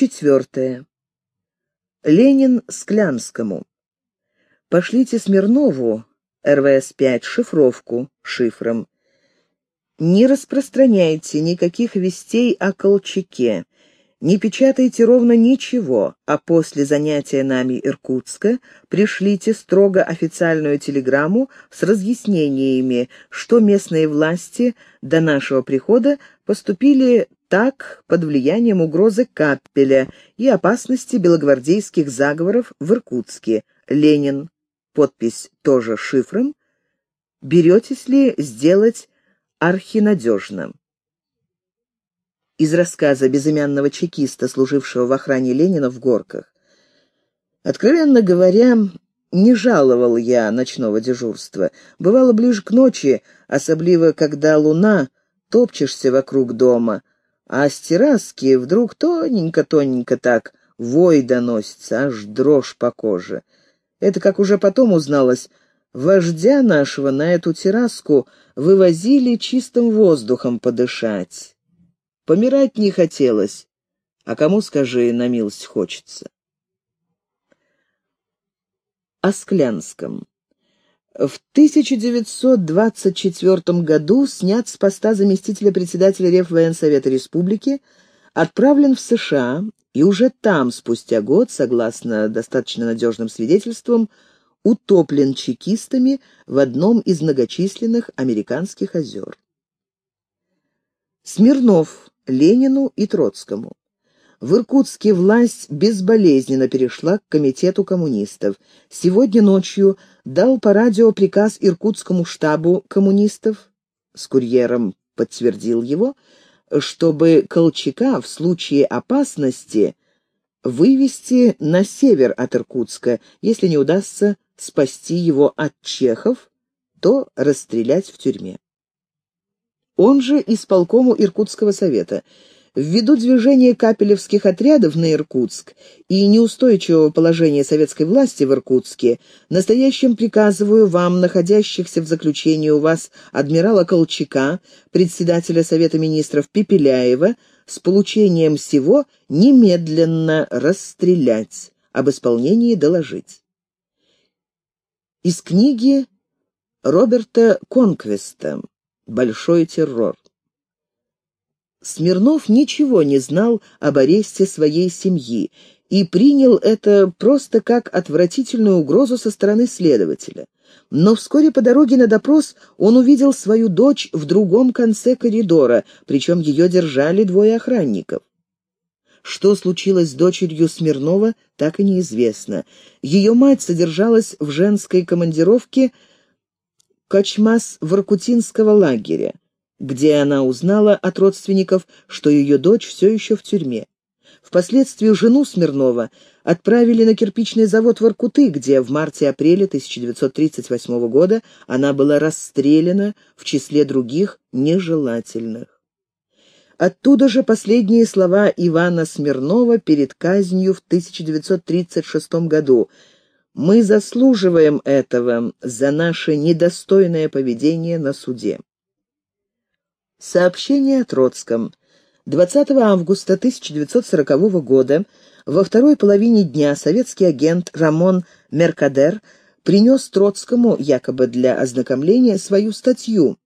Четвертое. Ленин Склянскому. Пошлите Смирнову, РВС-5, шифровку шифром. Не распространяйте никаких вестей о Колчаке, не печатайте ровно ничего, а после занятия нами Иркутска пришлите строго официальную телеграмму с разъяснениями, что местные власти до нашего прихода поступили так под влиянием угрозы Каппеля и опасности белогвардейских заговоров в Иркутске. Ленин. Подпись тоже шифром. Беретесь ли сделать архинадежно? из рассказа безымянного чекиста, служившего в охране Ленина в Горках. Откровенно говоря, не жаловал я ночного дежурства. Бывало ближе к ночи, особливо когда луна, топчешься вокруг дома, а с терраски вдруг тоненько-тоненько так вой доносится, аж дрожь по коже. Это, как уже потом узналось, вождя нашего на эту терраску вывозили чистым воздухом подышать. Помирать не хотелось, а кому, скажи, на милость хочется. О Склянском. В 1924 году снят с поста заместителя председателя Реввоенсовета Республики, отправлен в США и уже там, спустя год, согласно достаточно надежным свидетельствам, утоплен чекистами в одном из многочисленных американских озер. Смирнов Ленину и Троцкому. В Иркутске власть безболезненно перешла к комитету коммунистов. Сегодня ночью дал по радио приказ Иркутскому штабу коммунистов, с курьером подтвердил его, чтобы Колчака в случае опасности вывести на север от Иркутска, если не удастся спасти его от чехов, то расстрелять в тюрьме он же исполкому Иркутского совета. Ввиду движения капелевских отрядов на Иркутск и неустойчивого положения советской власти в Иркутске, настоящим приказываю вам, находящихся в заключении у вас адмирала Колчака, председателя Совета министров Пепеляева, с получением всего немедленно расстрелять, об исполнении доложить. Из книги Роберта Конквеста большой террор. Смирнов ничего не знал об аресте своей семьи и принял это просто как отвратительную угрозу со стороны следователя. Но вскоре по дороге на допрос он увидел свою дочь в другом конце коридора, причем ее держали двое охранников. Что случилось с дочерью Смирнова, так и неизвестно. Ее мать содержалась в женской командировке Кочмас Воркутинского лагеря, где она узнала от родственников, что ее дочь все еще в тюрьме. Впоследствии жену Смирнова отправили на кирпичный завод Воркуты, где в марте-апреле 1938 года она была расстреляна в числе других нежелательных. Оттуда же последние слова Ивана Смирнова перед казнью в 1936 году – мы заслуживаем этого за наше недостойное поведение на суде. Сообщение о Троцком. 20 августа 1940 года во второй половине дня советский агент Рамон Меркадер принес Троцкому, якобы для ознакомления, свою статью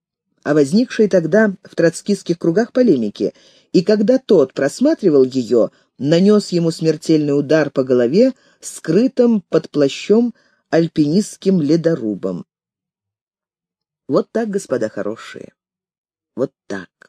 о возникшей тогда в троцкистских кругах полемике, и когда тот просматривал ее, нанес ему смертельный удар по голове скрытым под плащом альпинистским ледорубом. Вот так, господа хорошие, вот так.